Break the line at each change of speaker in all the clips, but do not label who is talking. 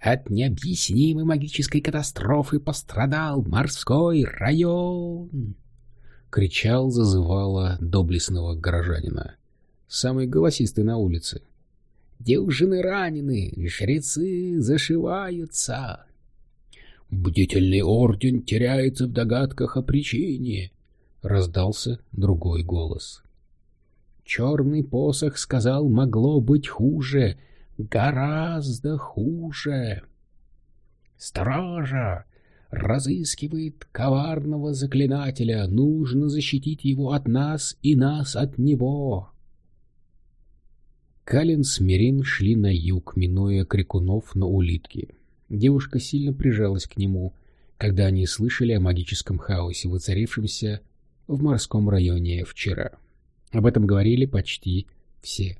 От необъяснимой магической катастрофы пострадал морской район!» — кричал, зазывала доблестного горожанина. Самый голосистый на улице. «Дюжины ранены, жрецы зашиваются!» «Бдительный орден теряется в догадках о причине!» — раздался другой голос. «Черный посох сказал, могло быть хуже!» Гораздо хуже. Стража разыскивает коварного заклинателя. Нужно защитить его от нас и нас от него. Калин с Мерин шли на юг, минуя крикунов на улитке. Девушка сильно прижалась к нему, когда они слышали о магическом хаосе, воцарившемся в морском районе вчера. Об этом говорили почти все.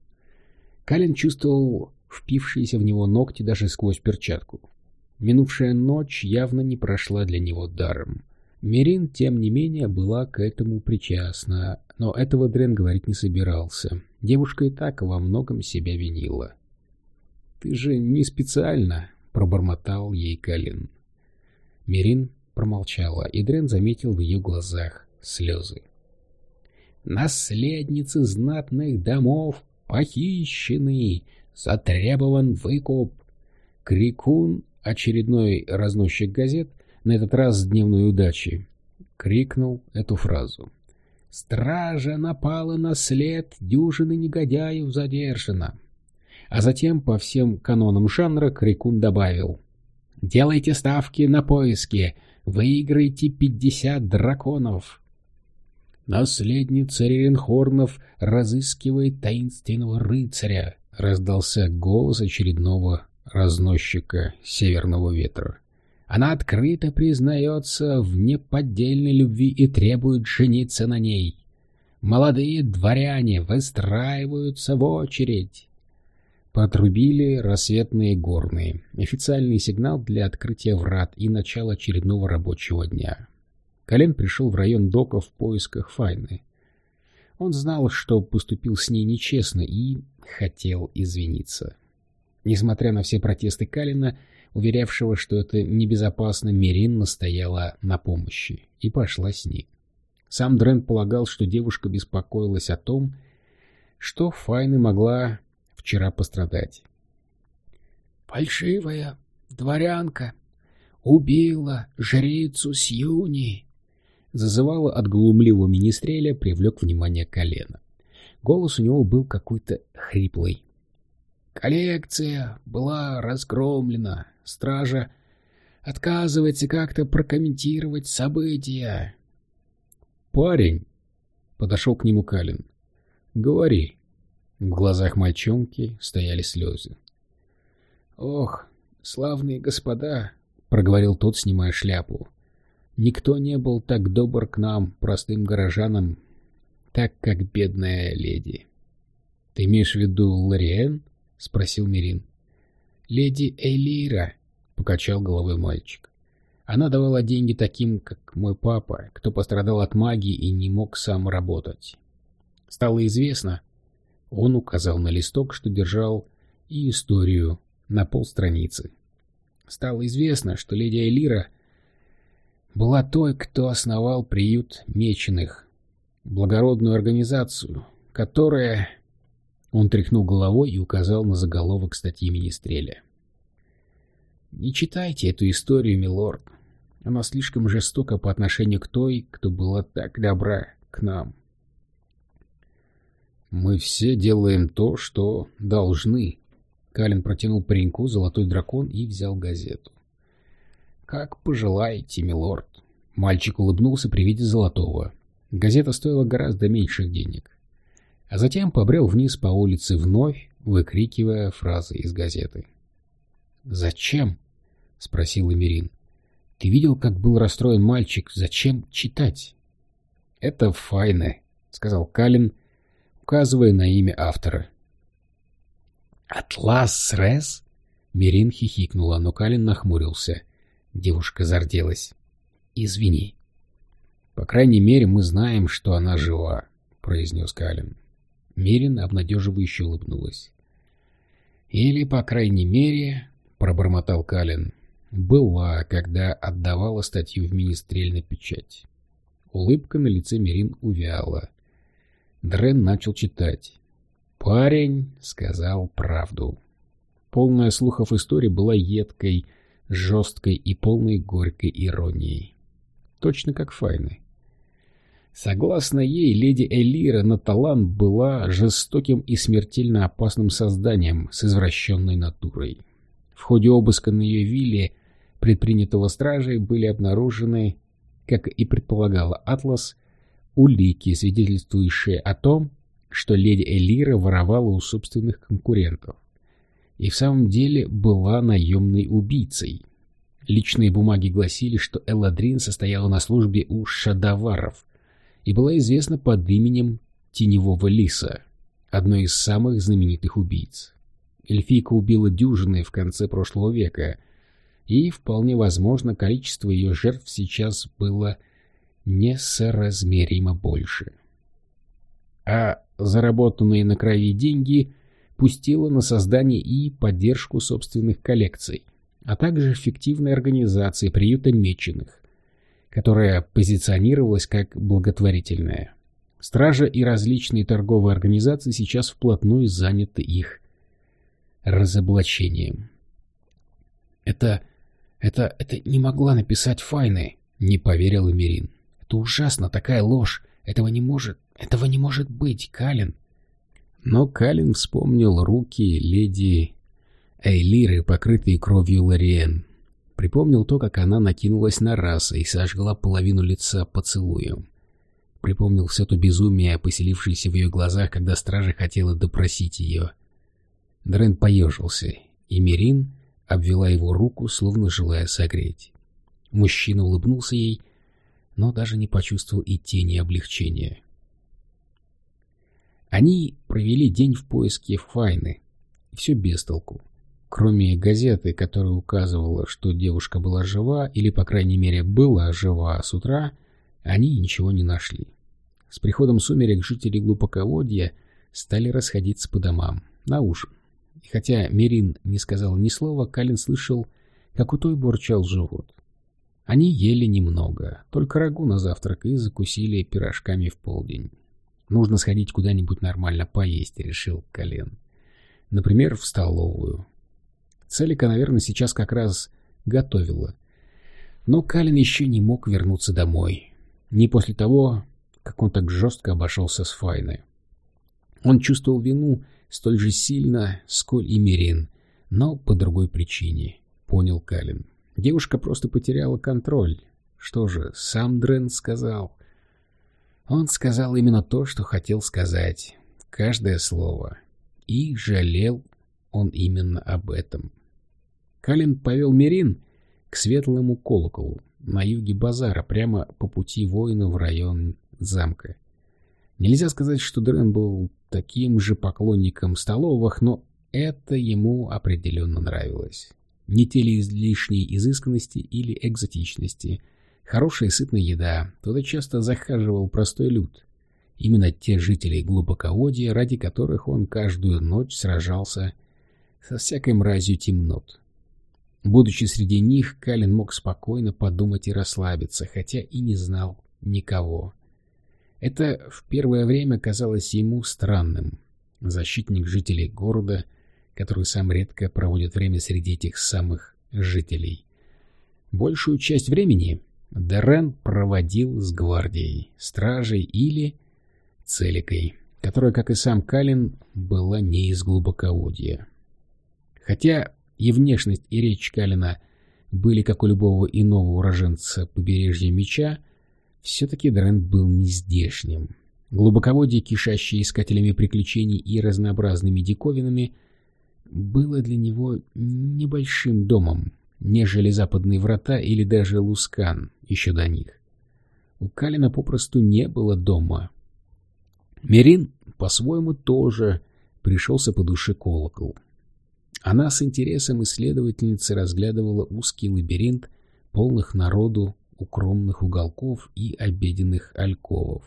Калин чувствовал впившиеся в него ногти даже сквозь перчатку. Минувшая ночь явно не прошла для него даром. Мерин, тем не менее, была к этому причастна, но этого Дрен говорить не собирался. Девушка и так во многом себя винила. «Ты же не специально», — пробормотал ей Калин. Мерин промолчала, и Дрен заметил в ее глазах слезы. «Наследницы знатных домов похищены, Затребован выкуп. Крикун, очередной разносчик газет, на этот раз с дневной удачи, крикнул эту фразу. «Стража напала на след, дюжины негодяев задержана». А затем, по всем канонам жанра, Крикун добавил. «Делайте ставки на поиски, выиграйте пятьдесят драконов». Наследница Реренхорнов разыскивает таинственного рыцаря, раздался голос очередного разносчика северного ветра. Она открыто признается в неподдельной любви и требует жениться на ней. Молодые дворяне выстраиваются в очередь. Потрубили рассветные горные. Официальный сигнал для открытия врат и начала очередного рабочего дня. Колен пришел в район дока в поисках Файны. Он знал, что поступил с ней нечестно и хотел извиниться. Несмотря на все протесты Калина, уверявшего, что это небезопасно, Мерин настояла на помощи и пошла с ней. Сам Дрен полагал, что девушка беспокоилась о том, что Файна могла вчера пострадать. «Фальшивая дворянка убила жрицу Сьюни», зазывала от глумливого министреля, привлек внимание колена. Голос у него был какой-то хриплый. «Коллекция была разгромлена. Стража отказывается как-то прокомментировать события».
«Парень!» — подошел к нему Калин. «Говори». В глазах мальчонки стояли слезы.
«Ох, славные господа!» — проговорил тот, снимая шляпу. Никто не был так добр к нам, простым горожанам, так как бедная леди.
— Ты имеешь в виду Лориэн? — спросил Мирин.
— Леди Эйлира, — покачал головой мальчик. Она давала деньги таким, как мой папа, кто пострадал от магии и не мог сам работать. Стало известно, он указал на листок, что держал, и историю на полстраницы. Стало известно, что леди Эйлира — была той, кто основал приют меченых, благородную организацию, которая... Он тряхнул головой и указал на заголовок статьи Министреля. «Не читайте эту историю, милорд. Она слишком жестока по отношению к той, кто была так добра к нам».
«Мы все делаем то, что должны». Калин протянул пареньку золотой дракон и взял газету.
«Как пожелаете, милорд». Мальчик улыбнулся при виде золотого. Газета стоила гораздо меньших денег. А затем побрел вниз по улице вновь, выкрикивая фразы из газеты. «Зачем?» — спросил Эмирин. «Ты видел, как был расстроен мальчик? Зачем читать?» «Это Файне», — сказал Калин, указывая на имя автора. «Атлас Рес?» Мирин хихикнула, но Калин нахмурился. Девушка зарделась. «Извини». «По крайней мере, мы знаем, что она жива», — произнес Калин. Мирин обнадеживающе улыбнулась. «Или, по крайней мере, пробормотал Калин. «Была, когда отдавала статью в министрель печать». Улыбка на лице Мерин увяла. Дрен начал читать. «Парень сказал правду». Полная слухов история была едкой, жесткой и полной горькой иронией. Точно как Файны. Согласно ей, леди Элира Наталан была жестоким и смертельно опасным созданием с извращенной натурой. В ходе обыска на ее вилле, предпринятого стражей, были обнаружены, как и предполагала Атлас, улики, свидетельствующие о том, что леди Элира воровала у собственных конкурентов. И в самом деле была наемной убийцей. Личные бумаги гласили, что Элладрин состояла на службе у шадаваров, и была известна под именем Теневого Лиса, одной из самых знаменитых убийц. Эльфийка убила дюжины в конце прошлого века, и, вполне возможно, количество ее жертв сейчас было несоразмеримо больше. А заработанные на крови деньги пустила на создание и поддержку собственных коллекций, а также фиктивной организации приюта меченых, которая позиционировалась как благотворительная. Стража и различные торговые организации сейчас вплотную заняты их разоблачением. «Это... это... это не могла написать Файны», — не поверил Эмирин. «Это ужасно, такая ложь. Этого не может... этого не может быть, Калин». Но Калин вспомнил руки леди Эйлиры, покрытые кровью Лориен, Припомнил то, как она накинулась на раса и сожгла половину лица поцелуем. Припомнил все то безумие, поселившееся в ее глазах, когда стража хотела допросить ее. Дрен поежился, и Мирин обвела его руку, словно желая согреть. Мужчина улыбнулся ей, но даже не почувствовал и тени облегчения. Они провели день в поиске Файны. Все без толку. Кроме газеты, которая указывала, что девушка была жива, или, по крайней мере, была жива с утра, они ничего не нашли. С приходом сумерек жители глубоководья стали расходиться по домам, на ужин. И хотя Мерин не сказал ни слова, Калин слышал, как у той бурчал живот. Они ели немного, только рагу на завтрак и закусили пирожками в полдень. Нужно сходить куда-нибудь нормально поесть, решил Калин. Например, в столовую. Целика, наверное, сейчас как раз готовила. Но Калин еще не мог вернуться домой. Не после того, как он так жестко обошелся с Файной. Он чувствовал вину столь же сильно, сколь и Мирин, но по другой причине, понял Калин. Девушка просто потеряла контроль. Что же, сам Дрен сказал. Он сказал именно то, что хотел сказать. Каждое слово. И жалел он именно об этом. Калин повел Мерин к светлому колоколу на юге базара, прямо по пути воина в район замка. Нельзя сказать, что Дрен был таким же поклонником столовых, но это ему определенно нравилось. Не те ли излишней изысканности или экзотичности. Хорошая сытная еда. Туда часто захаживал простой люд. Именно те жители глубоководья, ради которых он каждую ночь сражался со всякой мразью темнот. Будучи среди них, Калин мог спокойно подумать и расслабиться, хотя и не знал никого. Это в первое время казалось ему странным. Защитник жителей города, который сам редко проводит время среди этих самых жителей. Большую часть времени Дерен проводил с гвардией, стражей или целикой, которая, как и сам Калин, была не из глубоководья. Хотя и внешность, и речь Калина были, как у любого иного уроженца побережья меча, все-таки Дрен был нездешним. Глубоководье, кишащее искателями приключений и разнообразными диковинами, было для него небольшим домом, нежели западные врата или даже Лускан еще до них. У Калина попросту не было дома. Мерин, по-своему, тоже пришелся по душе колокол. Она с интересом исследовательницы разглядывала узкий лабиринт полных народу укромных уголков и обеденных альковов.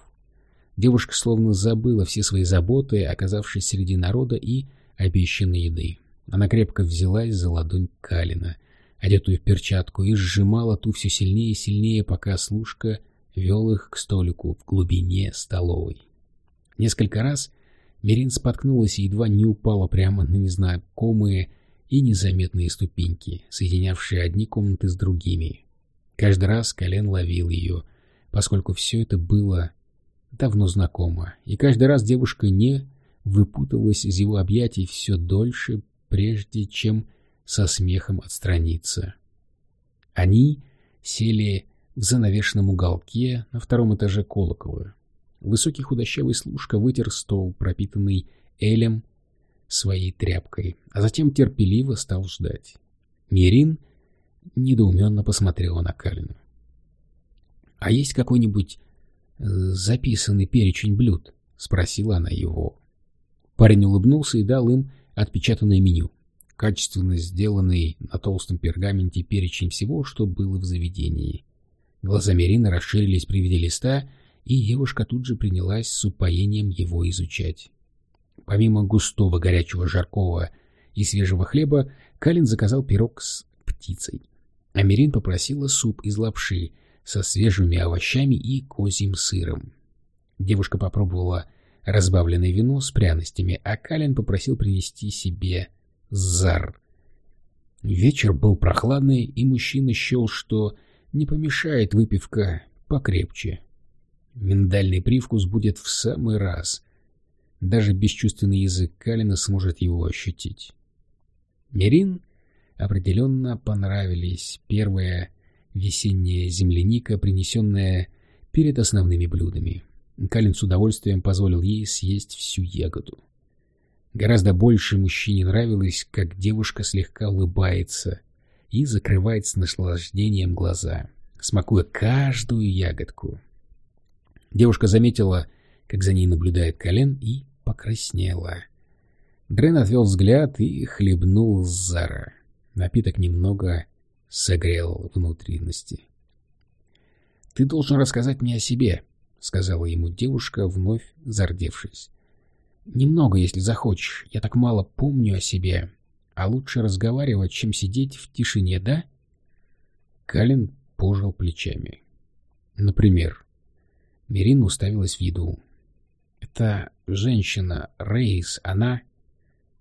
Девушка словно забыла все свои заботы, оказавшись среди народа и обещанной еды.
Она крепко взялась за ладонь Калина, одетую в перчатку, и сжимала ту все сильнее и сильнее, пока служка вел их к столику в глубине столовой. Несколько раз Мерин споткнулась и едва не упала прямо на незнакомые и незаметные ступеньки, соединявшие одни комнаты с другими. Каждый раз Колен ловил ее, поскольку все это было давно знакомо, и каждый раз девушка не выпутывалась из его объятий все дольше, прежде чем со смехом отстраниться. Они сели в занавешенном уголке на втором этаже колокола. Высокий худощавый служка вытер стол, пропитанный элем, своей тряпкой, а затем терпеливо стал ждать. Мирин недоуменно посмотрела на Калину. — А есть какой-нибудь э, записанный перечень блюд? — спросила она его. Парень улыбнулся и дал им отпечатанное меню. Качественно сделанный на толстом пергаменте перечень всего, что было в заведении. Глаза Мерина расширились при виде листа, и девушка тут же принялась с упоением его изучать. Помимо густого горячего жаркого и свежего хлеба, Калин заказал пирог с птицей. Америн попросила суп из лапши со свежими овощами и козьим сыром. Девушка попробовала разбавленное вино с пряностями, а Калин попросил принести себе зар. Вечер был прохладный, и мужчина счел, что не помешает выпивка покрепче. Миндальный привкус будет в самый раз. Даже бесчувственный язык Калина сможет его ощутить. Мерин определенно понравились первая весенняя земляника, принесенная перед основными блюдами. Калин с удовольствием позволил ей съесть всю ягоду. Гораздо больше мужчине нравилось, как девушка слегка улыбается и закрывает с наслаждением глаза, смакуя каждую ягодку. Девушка заметила, как за ней наблюдает Колен, и покраснела. Дрен отвел взгляд и хлебнул Зара. Напиток немного согрел внутренности. — Ты должен рассказать мне о себе, — сказала ему девушка, вновь зардевшись. — Немного, если захочешь. Я так мало помню о себе. А лучше разговаривать, чем сидеть в тишине, да? Калин пожал плечами. Например, Мирин уставилась в еду. «Это женщина, Рейс, она...»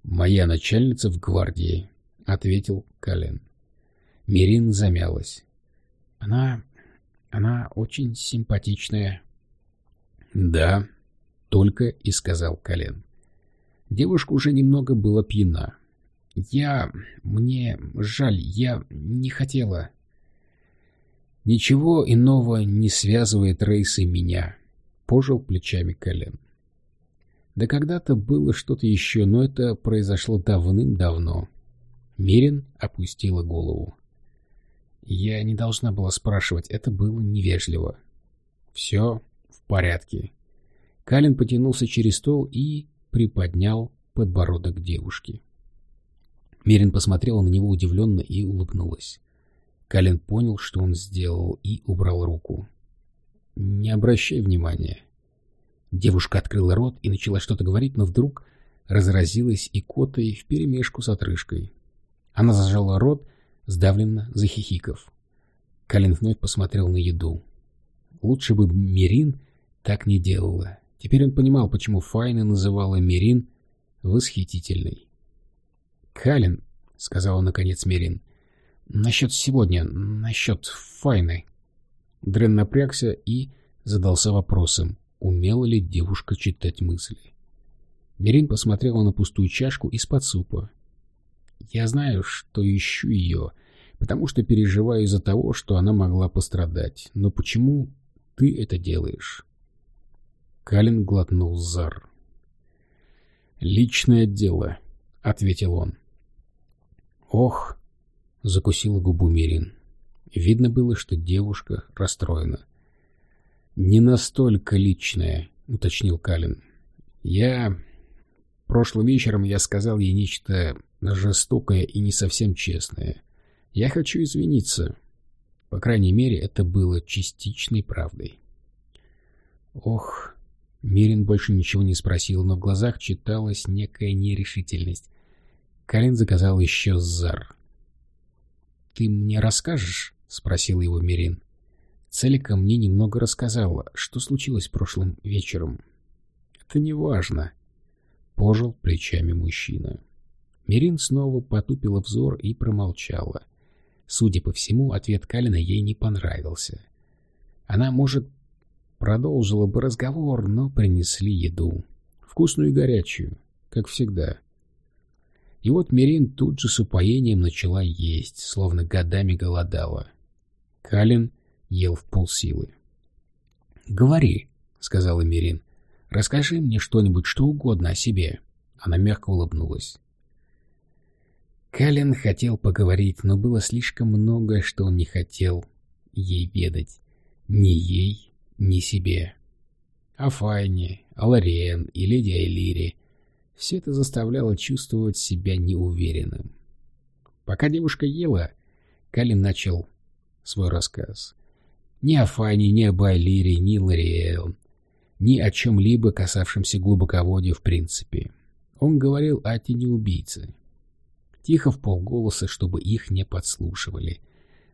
«Моя начальница в гвардии», — ответил Кален. Мирин замялась. «Она... она очень симпатичная». «Да», — только и сказал Кален. Девушка уже немного была пьяна. «Я... мне жаль, я не хотела...» Ничего иного не связывает Рейс и меня, — пожил плечами Кэлен. Да когда-то было что-то еще, но это произошло давным-давно. Мирин опустила голову. Я не должна была спрашивать, это было невежливо. Все в порядке. Калин потянулся через стол и приподнял подбородок девушки. Мирин посмотрела на него удивленно и улыбнулась. Калин понял, что он сделал, и убрал руку. «Не обращай внимания». Девушка открыла рот и начала что-то говорить, но вдруг разразилась икотой вперемешку с отрыжкой. Она зажала рот, сдавленно захихиков. Калин вновь посмотрел на еду. Лучше бы Мирин так не делала. Теперь он понимал, почему Файна называла Мирин восхитительной. «Калин», — сказала наконец Мирин, Насчет сегодня, насчет Файны. Дрен напрягся и задался вопросом, умела ли девушка читать мысли. Мерин посмотрела на пустую чашку из-под супа. «Я знаю, что ищу ее, потому что переживаю из-за того, что она могла пострадать. Но почему ты это делаешь?» Калин глотнул зар. «Личное дело», — ответил он. «Ох, — закусила губу Мирин. Видно было, что девушка расстроена. «Не настолько личное», — уточнил Калин. «Я... Прошлым вечером я сказал ей нечто жестокое и не совсем честное. Я хочу извиниться. По крайней мере, это было частичной правдой». «Ох...» Мирин больше ничего не спросил, но в глазах читалась некая нерешительность. Калин заказал еще зар. «Ты мне расскажешь?» — спросил его Мирин. Целика мне немного рассказала, что случилось прошлым вечером. «Это не важно», — пожил плечами мужчина. Мирин снова потупила взор и промолчала. Судя по всему, ответ Калина ей не понравился. Она, может, продолжила бы разговор, но принесли еду. Вкусную и горячую, как всегда. И вот Мирин тут же с упоением начала есть, словно годами голодала. Калин ел в полсилы. «Говори», — сказала Мирин. «Расскажи мне что-нибудь, что угодно о себе». Она мягко улыбнулась. Калин хотел поговорить, но было слишком многое, что он не хотел ей ведать. Ни ей, ни себе. О Файне, о Лориен и леди Айлире. Все это заставляло чувствовать себя неуверенным. Пока девушка ела, Калин начал свой рассказ. Ни о Файне, ни об Айлире, ни Лориен, ни о чем-либо, касавшемся глубоководья в принципе. Он говорил о тени убийцы тихо в полголоса, чтобы их не подслушивали.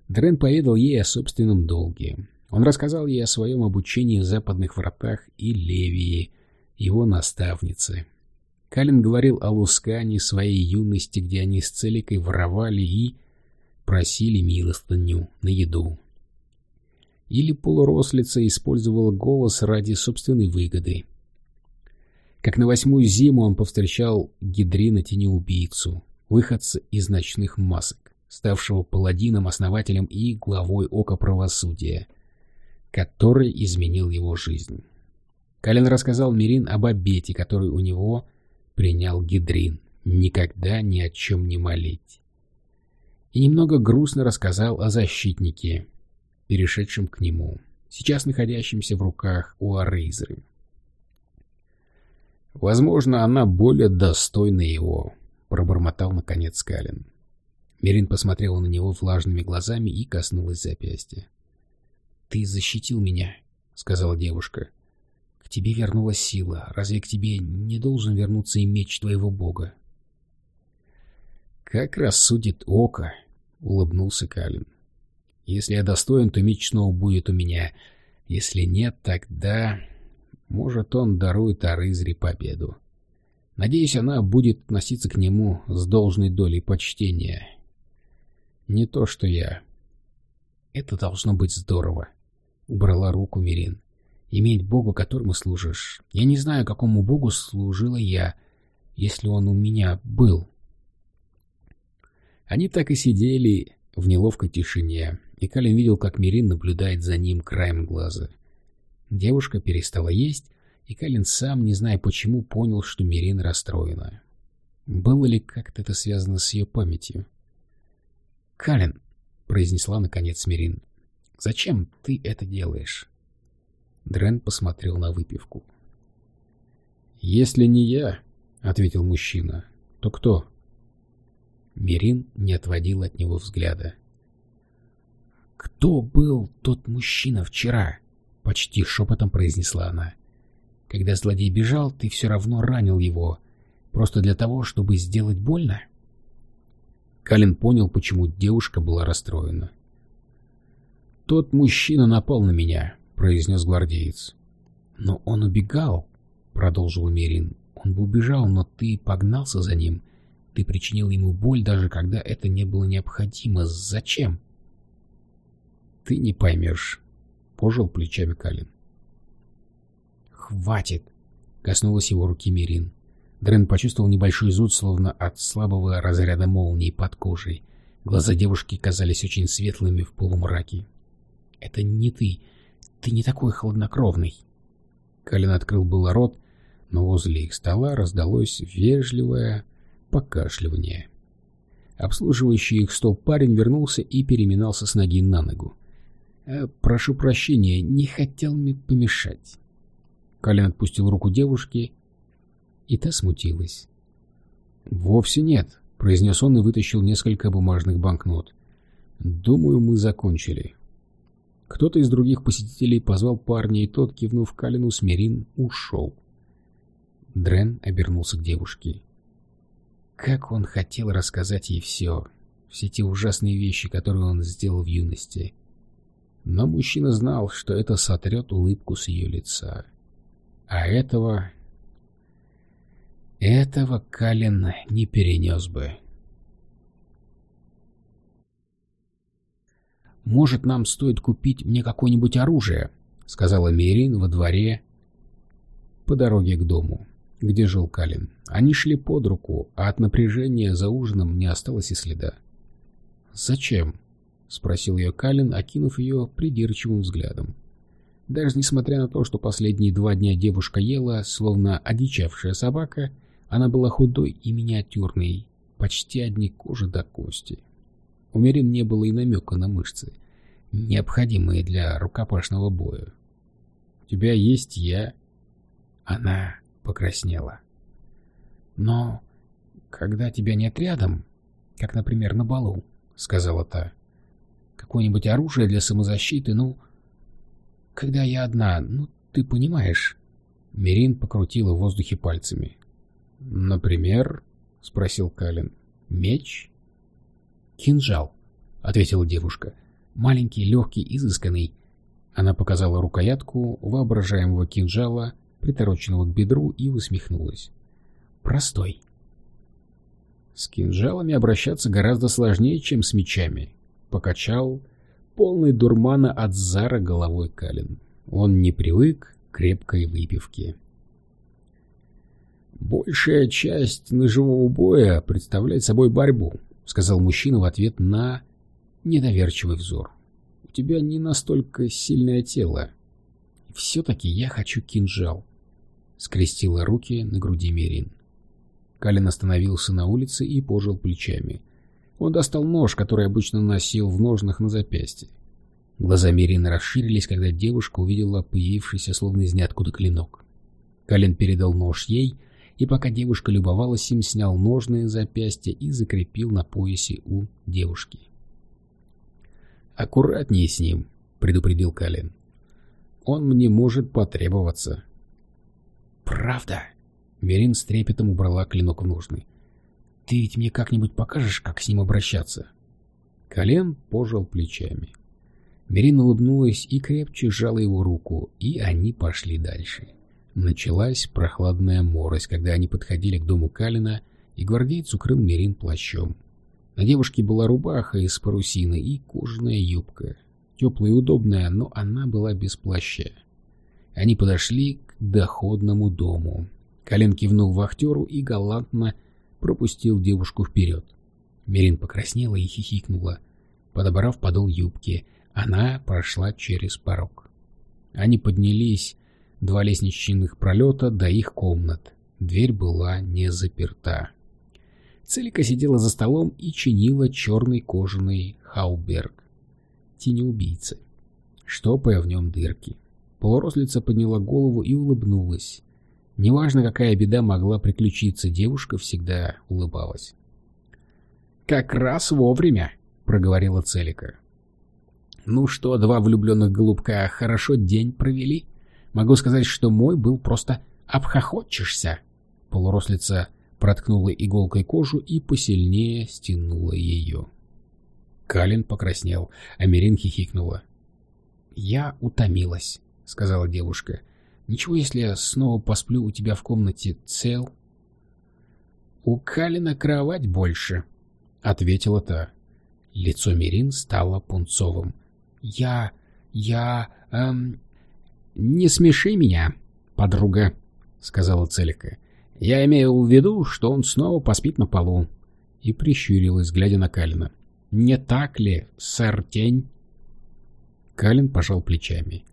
Дрен поведал ей о собственном долге. Он рассказал ей о своем обучении в западных вратах и Левии, его наставнице. Калин говорил о Лускане, своей юности, где они с Целикой воровали и просили милостыню на еду. Или полурослица использовала голос ради собственной выгоды. Как на восьмую зиму он повстречал Гидрина Тенеубийцу, выходца из ночных масок, ставшего паладином, основателем и главой Ока Правосудия, который изменил его жизнь. Калин рассказал Мирин об обете, который у него принял Гидрин, никогда ни о чем не молить. И немного грустно рассказал о защитнике, перешедшем к нему, сейчас находящемся в руках у Арейзеры. Возможно, она более достойна его, — пробормотал наконец Калин. Мерин посмотрела на него влажными глазами и коснулась запястья. — Ты защитил меня, — сказала девушка. — Тебе вернулась сила. Разве к тебе не должен вернуться и меч твоего бога? — Как рассудит око, — улыбнулся Калин. — Если я достоин, то меч снова будет у меня. Если нет, тогда... Может, он дарует Арызре победу. — Надеюсь, она будет относиться к нему с должной долей почтения. Не то, что я. Это должно быть здорово. Убрала руку Мирин. Иметь Бога, которому служишь. Я не знаю, какому Богу служила я, если он у меня был. Они так и сидели в неловкой тишине, и Калин видел, как Мирин наблюдает за ним краем глаза. Девушка перестала есть, и Калин сам, не зная почему, понял, что Мирин расстроена. Было ли как-то это связано с ее памятью? «Калин», — произнесла наконец Мирин, — «зачем ты это делаешь?» Дрен посмотрел на выпивку. «Если не я», — ответил мужчина, — «то кто?» Мирин не отводил от него взгляда. «Кто был тот мужчина вчера?» — почти шепотом произнесла она. Когда злодей бежал, ты все равно ранил его. Просто для того, чтобы сделать больно? Калин понял, почему девушка была расстроена. «Тот мужчина напал на меня», — произнес гвардеец. «Но он убегал», — продолжил Мерин. «Он бы убежал, но ты погнался за ним. Ты причинил ему боль, даже когда это не было необходимо. Зачем?» «Ты не поймешь», — пожал плечами Калин. «Хватит!» — коснулась его руки Мирин. Дрен почувствовал небольшой зуд, словно от слабого разряда молнии под кожей. Глаза девушки казались очень светлыми в полумраке. «Это не ты. Ты не такой хладнокровный». Калин открыл было рот, но возле их стола раздалось вежливое покашливание. Обслуживающий их стол парень вернулся и переминался с ноги на ногу. «Э, «Прошу прощения, не хотел мне помешать». Калин отпустил руку девушки, и та смутилась. «Вовсе нет», — произнес он и вытащил несколько бумажных банкнот. «Думаю, мы закончили». Кто-то из других посетителей позвал парня, и тот, кивнув Калину, смирин, ушел. Дрен обернулся к девушке. Как он хотел рассказать ей все, все те ужасные вещи, которые он сделал в юности. Но мужчина знал, что это сотрет улыбку с ее лица. А этого... Этого Калин не перенес бы. «Может, нам стоит купить мне какое-нибудь оружие?» — сказала Мерин во дворе по дороге к дому, где жил Калин. Они шли под руку, а от напряжения за ужином не осталось и следа. «Зачем?» — спросил ее Калин, окинув ее придирчивым взглядом. Даже несмотря на то, что последние два дня девушка ела, словно одичавшая собака, она была худой и миниатюрной, почти одни кожи до кости. У Мерин не было и намека на мышцы, необходимые для рукопашного боя. «У тебя есть я?» Она покраснела. «Но когда тебя нет рядом, как, например, на балу, — сказала та, — какое-нибудь оружие для самозащиты, ну, когда я одна, ну, ты понимаешь...» Мерин покрутила в воздухе пальцами. «Например?» — спросил Калин. «Меч?» «Кинжал», — ответила девушка. «Маленький, легкий, изысканный». Она показала рукоятку воображаемого кинжала, притороченного к бедру, и усмехнулась. «Простой». «С кинжалами обращаться гораздо сложнее, чем с мечами», — покачал полный дурмана от зара головой Калин. Он не привык к крепкой выпивке. «Большая часть ножевого боя представляет собой борьбу», — сказал мужчина в ответ на недоверчивый взор. «У тебя не настолько сильное тело. Все-таки я хочу кинжал», — скрестила руки на груди Мерин. Калин остановился на улице и пожал плечами. Он достал нож, который обычно носил в ножнах на запястье. Глаза Мерины расширились, когда девушка увидела появившийся словно из ниоткуда клинок. Калин передал нож ей, и пока девушка любовалась им, снял ножные запястья и закрепил на поясе у девушки. «Аккуратнее с ним», — предупредил Калин. «Он мне может потребоваться». «Правда?» — Мерин с трепетом убрала клинок в ножны. «Ты ведь мне как-нибудь покажешь, как с ним обращаться?» Колен пожал плечами. Мерин улыбнулась и крепче сжала его руку, и они пошли дальше. Началась прохладная морось, когда они подходили к дому Калина, и гвардейц укрыл Мерин плащом. На девушке была рубаха из парусины и кожаная юбка. Теплая и удобная, но она была без плаща. Они подошли к доходному дому. Калин кивнул вахтеру и галантно пропустил девушку вперед. Мерин покраснела и хихикнула. Подобрав подол юбки, она прошла через порог. Они поднялись два лестничных пролета до их комнат. Дверь была не заперта. Целика сидела за столом и чинила черный кожаный хауберг. Тенеубийцы. Штопая в нем дырки. Полурослица подняла голову и улыбнулась. Неважно, какая беда могла приключиться, девушка всегда улыбалась. «Как раз вовремя», — проговорила Целика. «Ну что, два влюбленных голубка хорошо день провели?» Могу сказать, что мой был просто обхохочешься. Полурослица проткнула иголкой кожу и посильнее стянула ее. Калин покраснел, а Мерин хихикнула. «Я утомилась», — сказала девушка. «Ничего, если я снова посплю у тебя в комнате цел?» «У Калина кровать больше», — ответила та. Лицо Мерин стало пунцовым. «Я... я... эм... «Не смеши меня, подруга», — сказала Целика. «Я имею в виду, что он снова поспит на полу». И прищурилась, глядя на Калина. «Не так ли, сэр Тень?» Калин пожал плечами.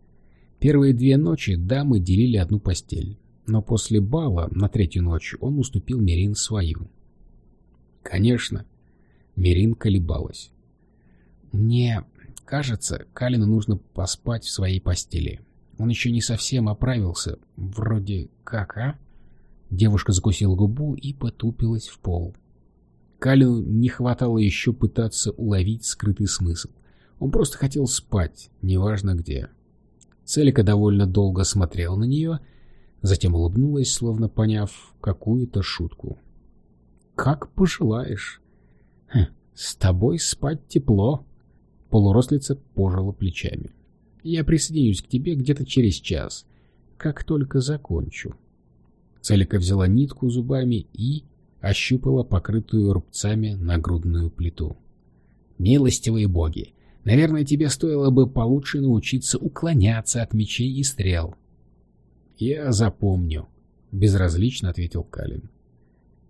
Первые две ночи дамы делили одну постель, но после бала на третью ночь он уступил Мерин свою. «Конечно». Мерин колебалась. «Мне кажется, Калину нужно поспать в своей постели. Он еще не совсем оправился. Вроде как, а? Девушка закусила губу и потупилась в пол. Калину не хватало еще пытаться уловить скрытый смысл. Он просто хотел спать, неважно где. Целика довольно долго смотрела на нее, затем улыбнулась, словно поняв какую-то шутку.
как пожелаешь. Хм, с тобой спать тепло. Полурослица пожала плечами. Я присоединюсь к тебе где-то через час, как только закончу. Целика взяла нитку зубами и ощупала покрытую рубцами нагрудную плиту. «Милостивые боги! Наверное, тебе стоило бы получше научиться уклоняться от мечей и стрел». «Я запомню», — безразлично ответил Калин.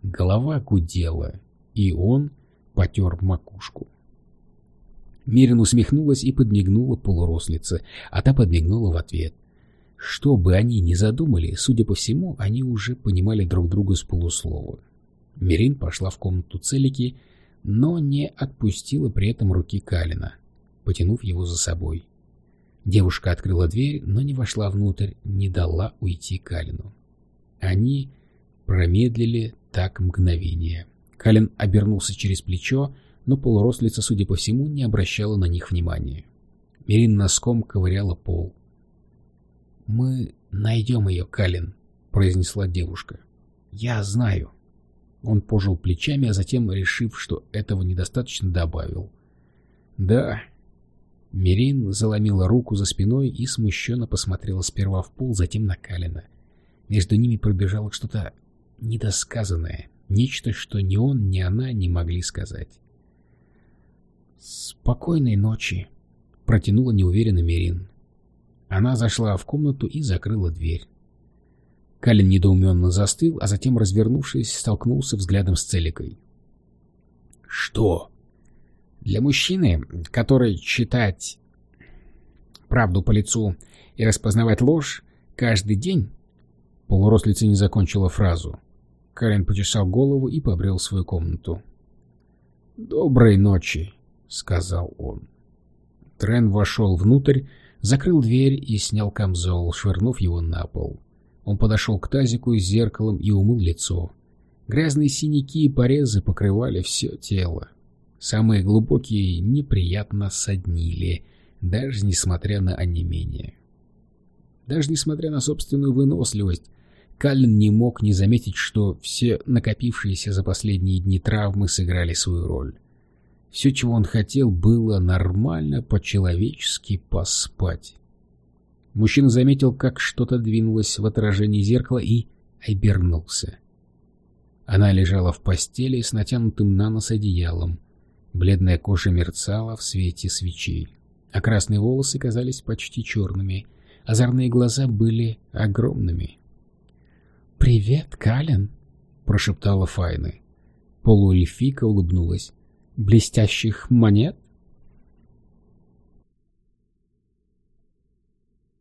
Голова гудела, и он потер макушку. Мирин усмехнулась и подмигнула полурослице, а та подмигнула в ответ. Что бы они ни задумали, судя по всему, они уже понимали друг друга с полуслова. Мирин пошла в комнату Целики, но не отпустила при этом руки Калина, потянув его за собой. Девушка открыла дверь, но не вошла внутрь, не дала уйти Калину. Они промедлили так мгновение. Калин обернулся через плечо, но полурослица, судя по всему, не обращала на них внимания. Мирин носком ковыряла пол. «Мы найдем ее, Калин», — произнесла девушка. «Я знаю». Он пожал плечами, а затем, решив, что этого недостаточно, добавил. «Да». Мирин заломила руку за спиной и смущенно посмотрела сперва в пол, затем на Калина. Между ними пробежало что-то недосказанное, нечто, что ни он, ни она не могли сказать. «Спокойной ночи», — протянула неуверенно Мирин. Она зашла в комнату и закрыла дверь. Калин недоуменно застыл, а затем, развернувшись, столкнулся взглядом с Целикой. «Что?» «Для мужчины, который читать правду по лицу и распознавать ложь каждый день...» Полурослица не закончила фразу. Калин почесал голову и побрел свою комнату. «Доброй ночи», — сказал он. Трен вошел внутрь, закрыл дверь и снял камзол, швырнув его на пол. Он подошел к тазику с зеркалом и умыл лицо. Грязные синяки и порезы покрывали все тело. Самые глубокие неприятно соднили, даже несмотря на онемение. Даже несмотря на собственную выносливость, Каллен не мог не заметить, что все накопившиеся за последние дни травмы сыграли свою роль. Все, чего он хотел, было нормально, по-человечески поспать. Мужчина заметил, как что-то двинулось в отражении зеркала и обернулся. Она лежала в постели с натянутым на нос одеялом. Бледная кожа мерцала в свете свечей, а красные волосы казались почти черными, озорные глаза были огромными. «Привет, Кален!» — прошептала Файны. Полуэльфика улыбнулась блестящих монет?